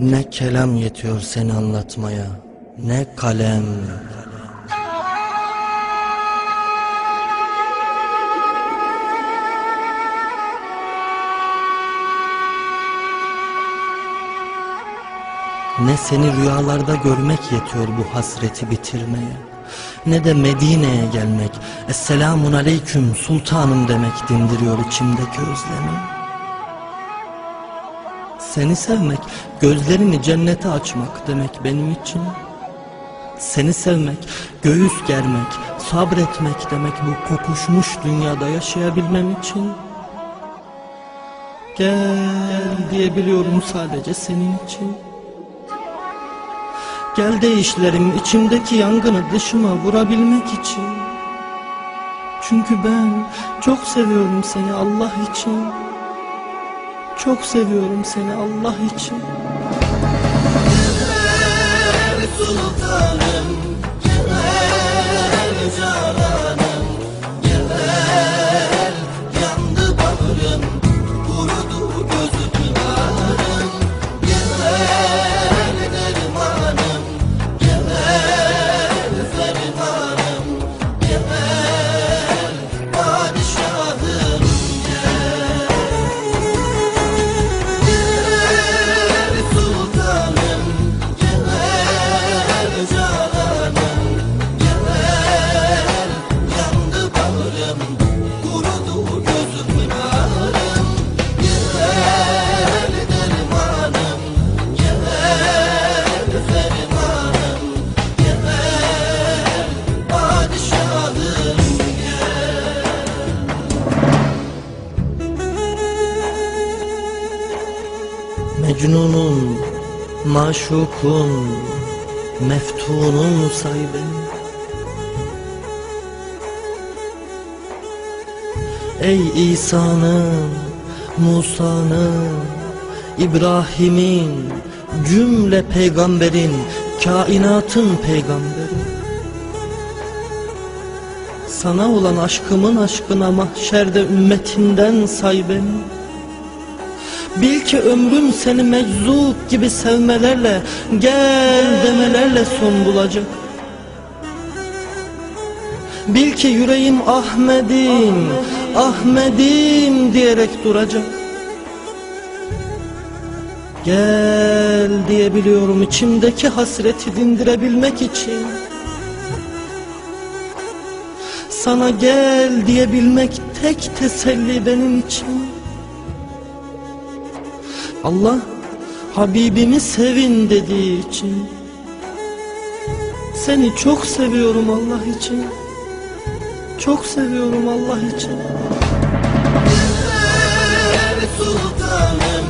Ne kelam yetiyor seni anlatmaya Ne kalem. Ne seni rüyalarda görmek yetiyor bu hasreti bitirmeye Ne de Medine'ye gelmek. Esselamun aleyküm sultanım demek dindiriyor içimdeki özlemi Seni sevmek gözlerini cennete açmak demek benim için. Seni sevmek göğüs germek sabretmek demek bu kokuşmuş dünyada yaşayabilmem için. Gel diyebiliyorum sadece senin için. Gel de işlerim içimdeki yangını dışıma vurabilmek için. Çünkü ben çok seviyorum seni Allah için Çok seviyorum seni Allah için. Sultanım, gel fermanım, gel padişahım, Mecnunun, maşukun, meftunun say beni Ey İsa'nın, Musa'nın, İbrahim'in, cümle peygamberin, kainatın peygamberi. Sana olan aşkımın aşkına mahşerde ümmetinden say beni. Bil ki ömrüm seni meczup gibi sevmelerle Gel demelerle son bulacak. Bil ki yüreğim Ahmet'im Ahmet'im diyerek duracak Gel diyebiliyorum içimdeki hasreti dindirebilmek için. Sana gel diyebilmek tek teselli benim için. Allah Habibimi sevin dediği için. Seni çok seviyorum Allah için. Çok seviyorum Allah için. Sultanım,